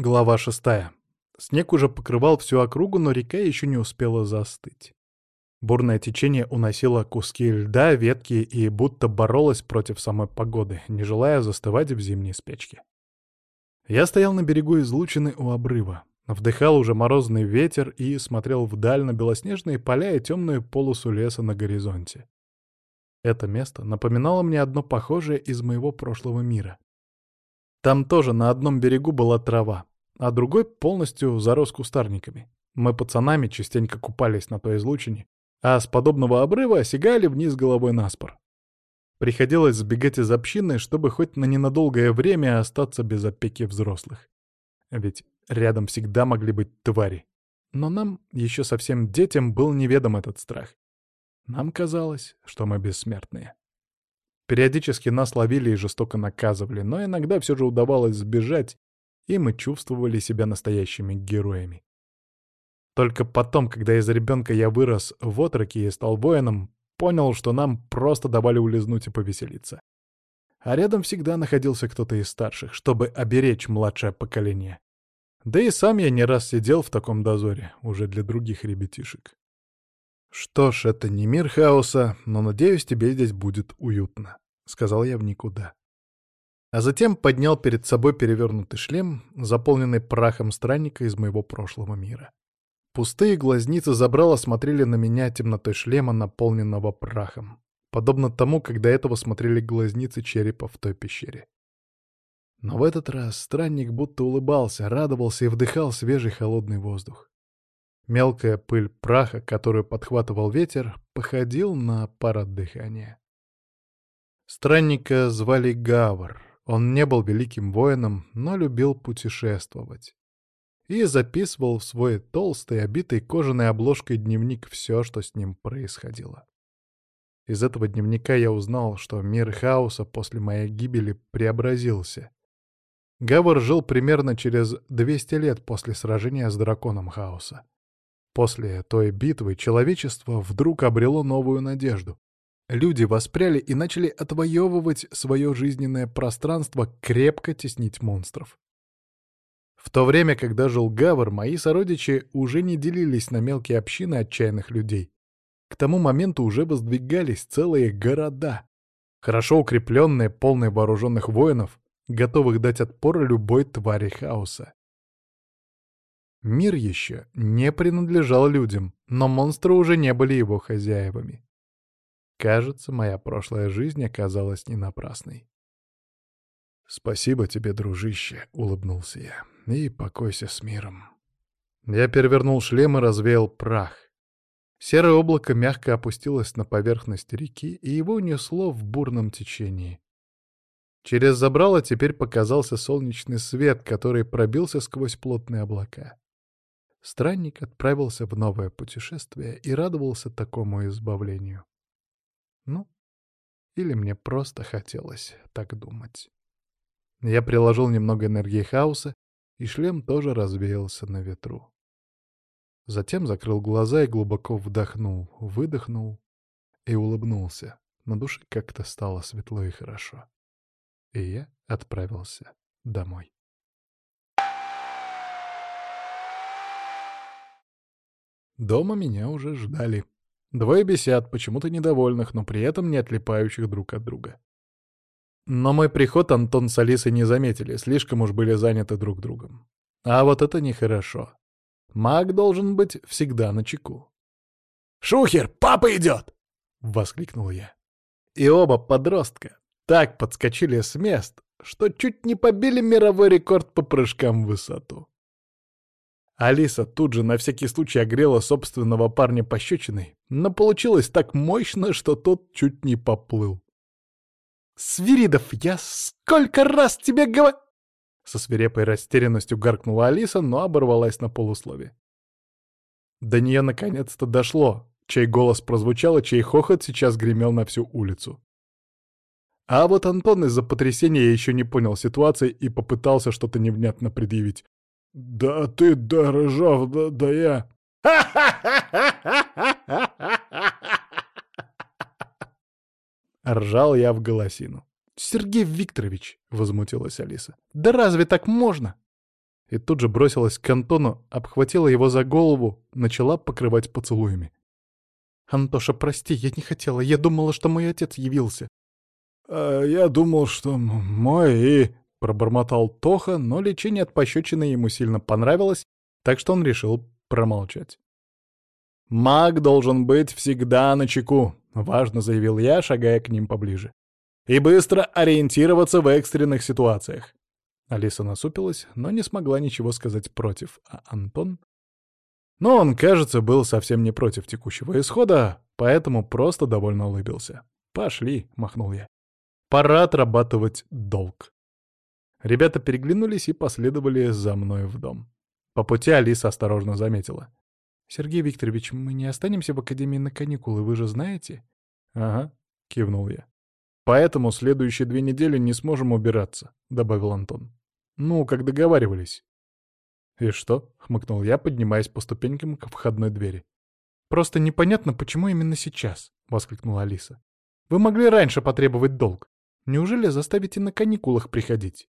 Глава шестая. Снег уже покрывал всю округу, но река еще не успела застыть. Бурное течение уносило куски льда, ветки и будто боролось против самой погоды, не желая застывать в зимней спячке. Я стоял на берегу излучины у обрыва, вдыхал уже морозный ветер и смотрел вдаль на белоснежные поля и темную полосу леса на горизонте. Это место напоминало мне одно похожее из моего прошлого мира. Там тоже на одном берегу была трава, а другой полностью зарос кустарниками. Мы пацанами частенько купались на той излучине, а с подобного обрыва осягали вниз головой на спор. Приходилось сбегать из общины, чтобы хоть на ненадолгое время остаться без опеки взрослых. Ведь рядом всегда могли быть твари. Но нам, еще совсем детям, был неведом этот страх. Нам казалось, что мы бессмертные. Периодически нас ловили и жестоко наказывали, но иногда все же удавалось сбежать, и мы чувствовали себя настоящими героями. Только потом, когда из ребенка я вырос в отроке и стал воином, понял, что нам просто давали улизнуть и повеселиться. А рядом всегда находился кто-то из старших, чтобы оберечь младшее поколение. Да и сам я не раз сидел в таком дозоре, уже для других ребятишек. «Что ж, это не мир хаоса, но, надеюсь, тебе здесь будет уютно», — сказал я в никуда. А затем поднял перед собой перевернутый шлем, заполненный прахом странника из моего прошлого мира. Пустые глазницы забрала смотрели на меня темнотой шлема, наполненного прахом, подобно тому, как до этого смотрели глазницы черепа в той пещере. Но в этот раз странник будто улыбался, радовался и вдыхал свежий холодный воздух. Мелкая пыль праха, которую подхватывал ветер, походил на парад дыхания. Странника звали Гавр. Он не был великим воином, но любил путешествовать. И записывал в свой толстый, обитый кожаной обложкой дневник все, что с ним происходило. Из этого дневника я узнал, что мир хаоса после моей гибели преобразился. Гавр жил примерно через 200 лет после сражения с драконом хаоса. После той битвы человечество вдруг обрело новую надежду. Люди воспряли и начали отвоевывать свое жизненное пространство, крепко теснить монстров. В то время, когда жил Гавр, мои сородичи уже не делились на мелкие общины отчаянных людей. К тому моменту уже воздвигались целые города, хорошо укрепленные, полные вооруженных воинов, готовых дать отпор любой твари хаоса. Мир еще не принадлежал людям, но монстры уже не были его хозяевами. Кажется, моя прошлая жизнь оказалась не напрасной. «Спасибо тебе, дружище», — улыбнулся я, — «и покойся с миром». Я перевернул шлем и развеял прах. Серое облако мягко опустилось на поверхность реки, и его унесло в бурном течении. Через забрало теперь показался солнечный свет, который пробился сквозь плотные облака. Странник отправился в новое путешествие и радовался такому избавлению. Ну, или мне просто хотелось так думать. Я приложил немного энергии хаоса, и шлем тоже развеялся на ветру. Затем закрыл глаза и глубоко вдохнул, выдохнул и улыбнулся. На душе как-то стало светло и хорошо. И я отправился домой. Дома меня уже ждали. Двое бесят, почему-то недовольных, но при этом не отлипающих друг от друга. Но мой приход Антон с Алисой не заметили, слишком уж были заняты друг другом. А вот это нехорошо. Маг должен быть всегда на чеку. «Шухер, папа идет!» — воскликнул я. И оба подростка так подскочили с мест, что чуть не побили мировой рекорд по прыжкам в высоту. Алиса тут же на всякий случай огрела собственного парня пощечиной, но получилось так мощно, что тот чуть не поплыл. «Свиридов, я сколько раз тебе говор...» Со свирепой растерянностью гаркнула Алиса, но оборвалась на полуслове. До нее наконец-то дошло, чей голос прозвучал и чей хохот сейчас гремел на всю улицу. А вот Антон из-за потрясения еще не понял ситуации и попытался что-то невнятно предъявить. «Да ты дорожав, да, да я...» Ржал я в голосину. «Сергей Викторович!» — возмутилась Алиса. «Да разве так можно?» и тут же бросилась к Антону, обхватила его за голову, начала покрывать поцелуями. «Антоша, прости, я не хотела. Я думала, что мой отец явился». «А я думал, что мой и...» — пробормотал Тоха, но лечение от пощечины ему сильно понравилось, так что он решил промолчать. «Маг должен быть всегда на чеку», — важно заявил я, шагая к ним поближе. «И быстро ориентироваться в экстренных ситуациях». Алиса насупилась, но не смогла ничего сказать против, а Антон... Но он, кажется, был совсем не против текущего исхода, поэтому просто довольно улыбился. «Пошли», — махнул я. «Пора отрабатывать долг». Ребята переглянулись и последовали за мной в дом. По пути Алиса осторожно заметила. «Сергей Викторович, мы не останемся в академии на каникулы, вы же знаете?» «Ага», — кивнул я. «Поэтому следующие две недели не сможем убираться», — добавил Антон. «Ну, как договаривались». «И что?» — хмыкнул я, поднимаясь по ступенькам к входной двери. «Просто непонятно, почему именно сейчас», — воскликнула Алиса. «Вы могли раньше потребовать долг. Неужели заставите на каникулах приходить?»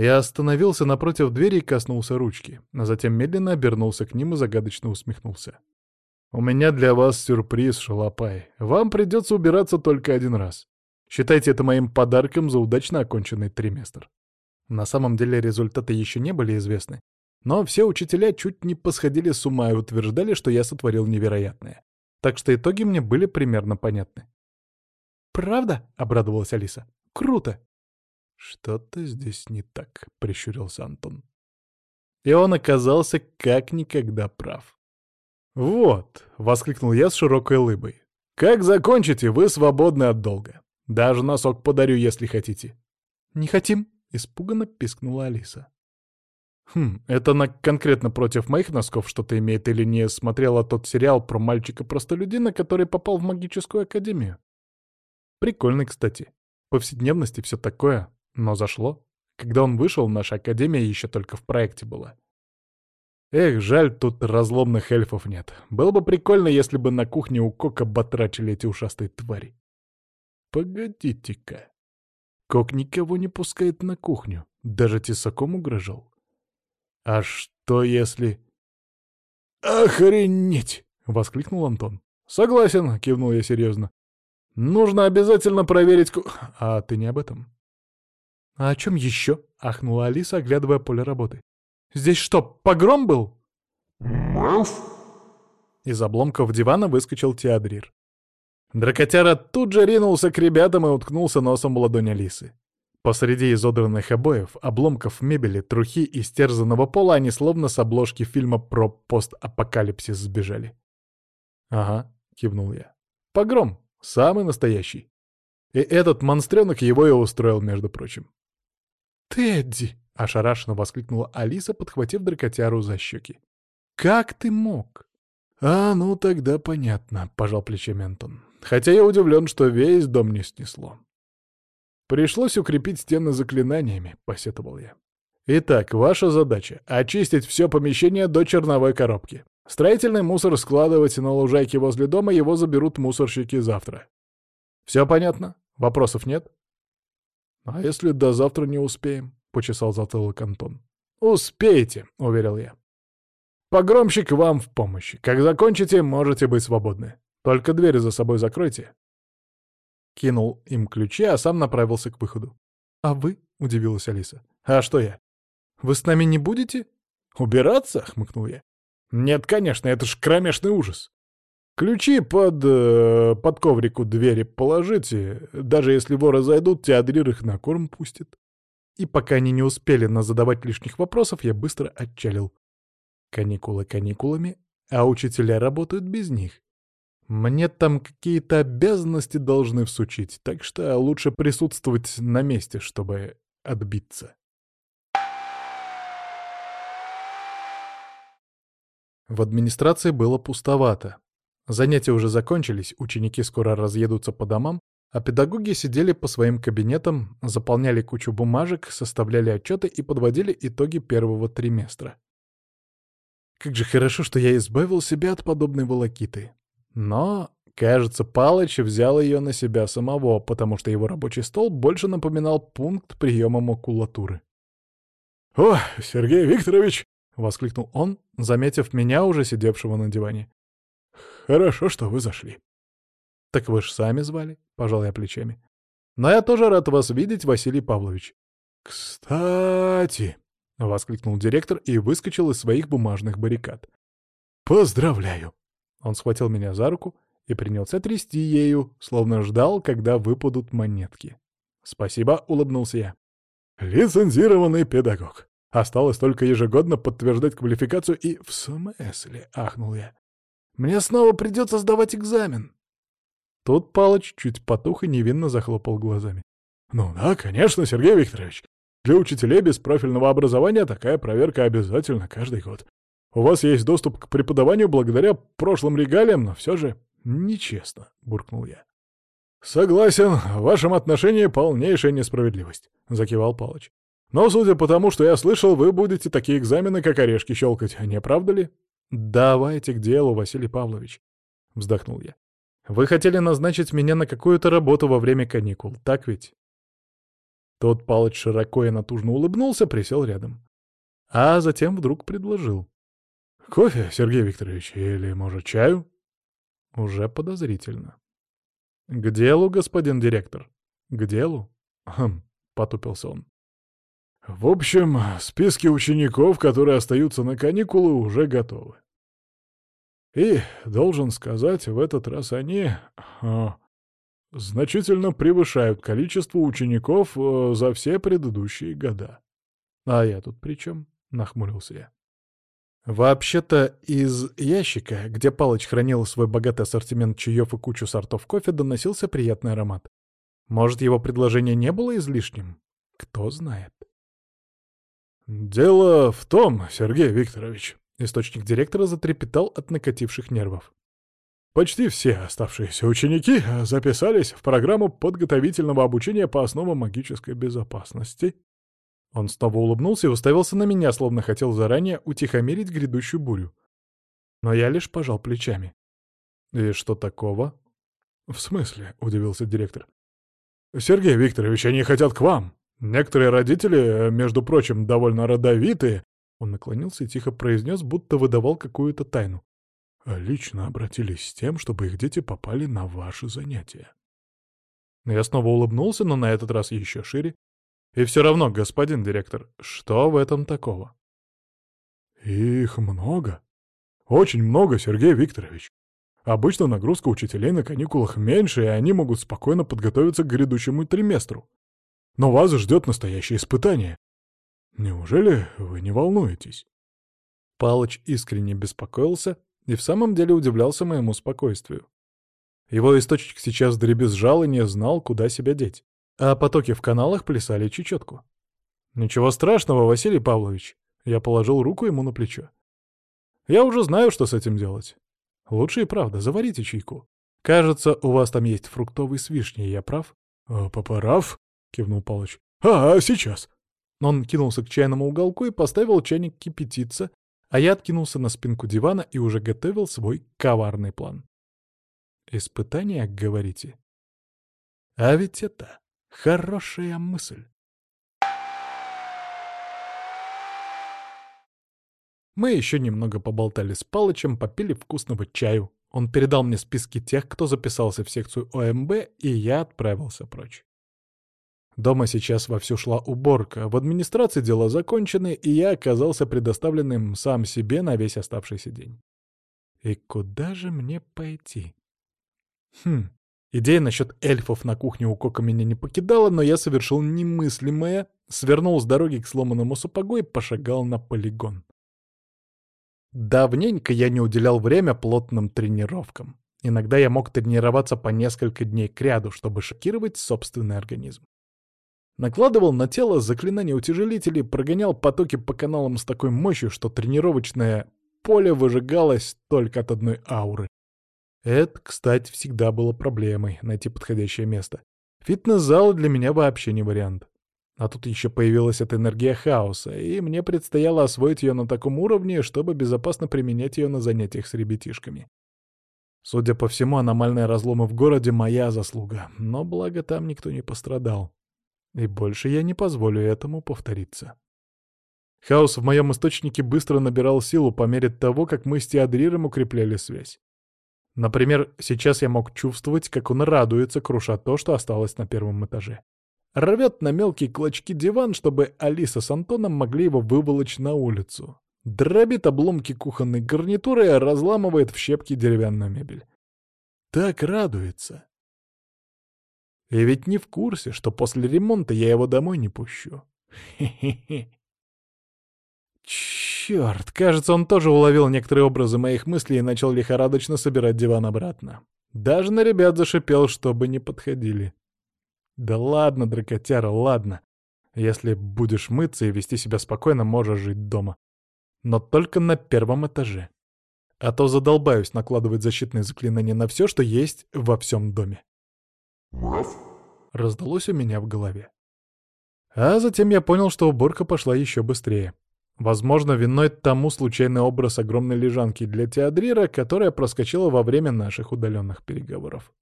Я остановился напротив двери и коснулся ручки, а затем медленно обернулся к ним и загадочно усмехнулся. «У меня для вас сюрприз, Шалопай. Вам придется убираться только один раз. Считайте это моим подарком за удачно оконченный триместр». На самом деле результаты еще не были известны, но все учителя чуть не посходили с ума и утверждали, что я сотворил невероятное. Так что итоги мне были примерно понятны. «Правда?» — обрадовалась Алиса. «Круто!» «Что-то здесь не так», — прищурился Антон. И он оказался как никогда прав. «Вот», — воскликнул я с широкой улыбой. «Как закончите, вы свободны от долга. Даже носок подарю, если хотите». «Не хотим», — испуганно пискнула Алиса. «Хм, это она конкретно против моих носков что-то имеет или не смотрела тот сериал про мальчика-простолюдина, который попал в магическую академию?» Прикольный, кстати. Повседневности все такое. Но зашло. Когда он вышел, наша академия еще только в проекте была. Эх, жаль, тут разломных эльфов нет. Было бы прикольно, если бы на кухне у Кока батрачили эти ушастые твари. Погодите-ка. Кок никого не пускает на кухню. Даже тесаком угрожал. А что если... «Охренеть!» — воскликнул Антон. «Согласен», — кивнул я серьезно. «Нужно обязательно проверить...» «А ты не об этом?» «А о чем еще?» — ахнула Алиса, оглядывая поле работы. «Здесь что, погром был?» «Мав!» Из обломков дивана выскочил Теодрир. Дракотяра тут же ринулся к ребятам и уткнулся носом в ладонь Алисы. Посреди изодранных обоев, обломков мебели, трухи и стерзанного пола они словно с обложки фильма про постапокалипсис сбежали. «Ага», — кивнул я. «Погром, самый настоящий. И этот монстренок его и устроил, между прочим. «Тедди!» — ошарашенно воскликнула Алиса, подхватив дракотяру за щеки. «Как ты мог?» «А, ну тогда понятно», — пожал плечами Антон. «Хотя я удивлен, что весь дом не снесло». «Пришлось укрепить стены заклинаниями», — посетовал я. «Итак, ваша задача — очистить все помещение до черновой коробки. Строительный мусор складывать на лужайке возле дома, его заберут мусорщики завтра. Все понятно? Вопросов нет?» «А если до завтра не успеем?» — почесал затылок Антон. «Успеете», — уверил я. «Погромщик вам в помощь. Как закончите, можете быть свободны. Только двери за собой закройте». Кинул им ключи, а сам направился к выходу. «А вы?» — удивилась Алиса. «А что я?» «Вы с нами не будете?» «Убираться?» — хмыкнул я. «Нет, конечно, это ж кромешный ужас. Ключи под... Э, под коврик у двери положите. Даже если воры зайдут, Теодрир их на корм пустит. И пока они не успели задавать лишних вопросов, я быстро отчалил. Каникулы каникулами, а учителя работают без них. Мне там какие-то обязанности должны всучить, так что лучше присутствовать на месте, чтобы отбиться. В администрации было пустовато. Занятия уже закончились, ученики скоро разъедутся по домам, а педагоги сидели по своим кабинетам, заполняли кучу бумажек, составляли отчеты и подводили итоги первого триместра. Как же хорошо, что я избавил себя от подобной волокиты. Но, кажется, Палыч взял ее на себя самого, потому что его рабочий стол больше напоминал пункт приема макулатуры. «О, Сергей Викторович!» — воскликнул он, заметив меня, уже сидевшего на диване. «Хорошо, что вы зашли». «Так вы ж сами звали», — пожал я плечами. «Но я тоже рад вас видеть, Василий Павлович». «Кстати», — воскликнул директор и выскочил из своих бумажных баррикад. «Поздравляю!» Он схватил меня за руку и принялся трясти ею, словно ждал, когда выпадут монетки. «Спасибо», — улыбнулся я. «Лицензированный педагог. Осталось только ежегодно подтверждать квалификацию и...» «В смысле?» — ахнул я. «Мне снова придется сдавать экзамен». Тут Палыч чуть потух и невинно захлопал глазами. «Ну да, конечно, Сергей Викторович. Для учителей без профильного образования такая проверка обязательна каждый год. У вас есть доступ к преподаванию благодаря прошлым регалиям, но все же нечестно», — буркнул я. «Согласен, в вашем отношении полнейшая несправедливость», — закивал Палыч. «Но судя по тому, что я слышал, вы будете такие экзамены, как орешки щелкать, не правда ли?» «Давайте к делу, Василий Павлович», — вздохнул я. «Вы хотели назначить меня на какую-то работу во время каникул, так ведь?» Тот Палыч широко и натужно улыбнулся, присел рядом. А затем вдруг предложил. «Кофе, Сергей Викторович, или, может, чаю?» Уже подозрительно. «К делу, господин директор, к делу?» «Хм», — потупился он. «В общем, списки учеников, которые остаются на каникулы, уже готовы. И, должен сказать, в этот раз они а, значительно превышают количество учеников а, за все предыдущие года. А я тут при чем? — нахмурился я. Вообще-то из ящика, где Палыч хранил свой богатый ассортимент чаев и кучу сортов кофе, доносился приятный аромат. Может, его предложение не было излишним? Кто знает. «Дело в том, Сергей Викторович», — источник директора затрепетал от накативших нервов. «Почти все оставшиеся ученики записались в программу подготовительного обучения по основам магической безопасности он снова улыбнулся и уставился на меня, словно хотел заранее утихомирить грядущую бурю. Но я лишь пожал плечами. «И что такого?» «В смысле?» — удивился директор. «Сергей Викторович, они хотят к вам. Некоторые родители, между прочим, довольно родовитые...» Он наклонился и тихо произнес, будто выдавал какую-то тайну. «Лично обратились с тем, чтобы их дети попали на ваши занятия». Я снова улыбнулся, но на этот раз еще шире, и все равно, господин директор, что в этом такого? Их много. Очень много, Сергей Викторович. Обычно нагрузка учителей на каникулах меньше, и они могут спокойно подготовиться к грядущему триместру. Но вас ждет настоящее испытание. Неужели вы не волнуетесь? Палыч искренне беспокоился и в самом деле удивлялся моему спокойствию. Его источник сейчас дребезжал и не знал, куда себя деть а потоки в каналах плясали чечетку. «Ничего страшного, Василий Павлович», — я положил руку ему на плечо. «Я уже знаю, что с этим делать. Лучше и правда, заварите чайку. Кажется, у вас там есть фруктовый с вишней, я прав?» «А, «Папарав?» — кивнул Палыч. «А, сейчас!» Он кинулся к чайному уголку и поставил чайник кипятиться, а я откинулся на спинку дивана и уже готовил свой коварный план. «Испытание, говорите?» А ведь это Хорошая мысль. Мы еще немного поболтали с Палычем, попили вкусного чаю. Он передал мне списки тех, кто записался в секцию ОМБ, и я отправился прочь. Дома сейчас вовсю шла уборка, в администрации дела закончены, и я оказался предоставленным сам себе на весь оставшийся день. И куда же мне пойти? Хм, Идея насчет эльфов на кухне у Кока меня не покидала, но я совершил немыслимое, свернул с дороги к сломанному сапогу и пошагал на полигон. Давненько я не уделял время плотным тренировкам. Иногда я мог тренироваться по несколько дней кряду, чтобы шокировать собственный организм. Накладывал на тело заклинания утяжелителей, прогонял потоки по каналам с такой мощью, что тренировочное поле выжигалось только от одной ауры. Это, кстати, всегда было проблемой — найти подходящее место. Фитнес-зал для меня вообще не вариант. А тут еще появилась эта энергия хаоса, и мне предстояло освоить ее на таком уровне, чтобы безопасно применять ее на занятиях с ребятишками. Судя по всему, аномальные разломы в городе — моя заслуга, но благо там никто не пострадал. И больше я не позволю этому повториться. Хаос в моем источнике быстро набирал силу по мере того, как мы с Теодриром укрепляли связь. Например, сейчас я мог чувствовать, как он радуется, круша то, что осталось на первом этаже. Рвет на мелкие клочки диван, чтобы Алиса с Антоном могли его выволочь на улицу. Дробит обломки кухонной гарнитуры и разламывает в щепки деревянную мебель. Так радуется. И ведь не в курсе, что после ремонта я его домой не пущу. Хе-хе-хе. Черт, кажется, он тоже уловил некоторые образы моих мыслей и начал лихорадочно собирать диван обратно. Даже на ребят зашипел, чтобы не подходили. Да ладно, дракотяра, ладно. Если будешь мыться и вести себя спокойно, можешь жить дома. Но только на первом этаже. А то задолбаюсь накладывать защитные заклинания на все, что есть во всем доме. «Мураф?» Раздалось у меня в голове. А затем я понял, что уборка пошла еще быстрее. Возможно, виной тому случайный образ огромной лежанки для Теодрира, которая проскочила во время наших удаленных переговоров.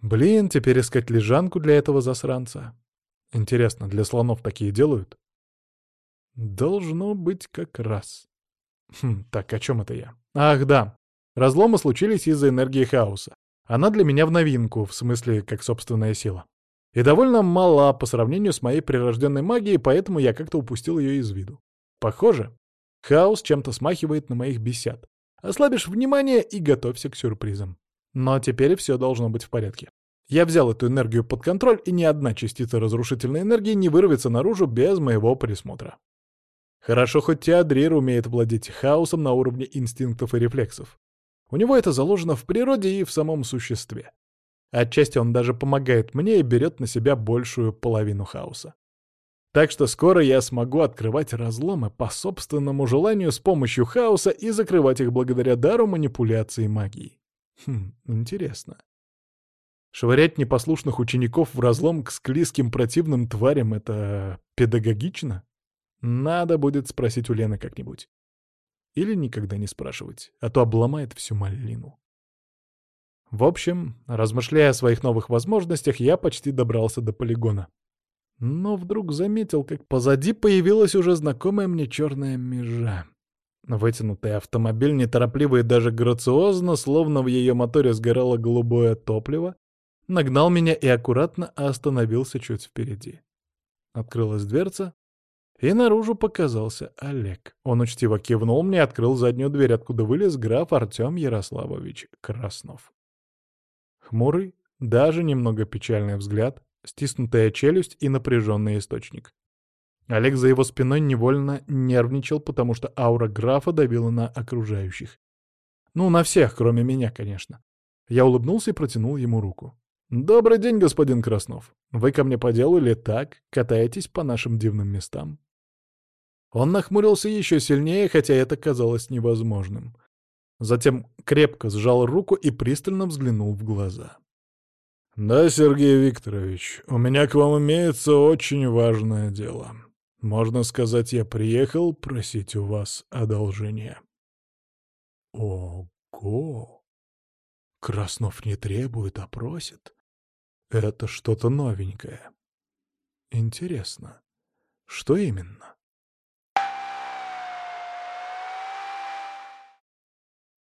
Блин, теперь искать лежанку для этого засранца. Интересно, для слонов такие делают? Должно быть как раз. Хм, так, о чем это я? Ах, да. Разломы случились из-за энергии хаоса. Она для меня в новинку, в смысле, как собственная сила и довольно мала по сравнению с моей прирожденной магией, поэтому я как-то упустил ее из виду. Похоже, хаос чем-то смахивает на моих бесед. Ослабишь внимание и готовься к сюрпризам. Но теперь все должно быть в порядке. Я взял эту энергию под контроль, и ни одна частица разрушительной энергии не вырвется наружу без моего присмотра. Хорошо, хоть Теодрир умеет владеть хаосом на уровне инстинктов и рефлексов. У него это заложено в природе и в самом существе. Отчасти он даже помогает мне и берет на себя большую половину хаоса. Так что скоро я смогу открывать разломы по собственному желанию с помощью хаоса и закрывать их благодаря дару манипуляции магии. Хм, интересно. Швырять непослушных учеников в разлом к склизким противным тварям — это педагогично? Надо будет спросить у Лены как-нибудь. Или никогда не спрашивать, а то обломает всю малину. В общем, размышляя о своих новых возможностях, я почти добрался до полигона. Но вдруг заметил, как позади появилась уже знакомая мне черная межа. Вытянутый автомобиль, неторопливо и даже грациозно, словно в ее моторе сгорало голубое топливо, нагнал меня и аккуратно остановился чуть впереди. Открылась дверца, и наружу показался Олег. Он учтиво кивнул мне и открыл заднюю дверь, откуда вылез граф Артем Ярославович Краснов. Хмурый, даже немного печальный взгляд, стиснутая челюсть и напряженный источник. Олег за его спиной невольно нервничал, потому что аура графа давила на окружающих. Ну, на всех, кроме меня, конечно. Я улыбнулся и протянул ему руку. «Добрый день, господин Краснов. Вы ко мне по делу или так? Катаетесь по нашим дивным местам?» Он нахмурился еще сильнее, хотя это казалось невозможным. Затем крепко сжал руку и пристально взглянул в глаза. «Да, Сергей Викторович, у меня к вам имеется очень важное дело. Можно сказать, я приехал просить у вас одолжения». «Ого! Краснов не требует, а просит. Это что-то новенькое. Интересно, что именно?»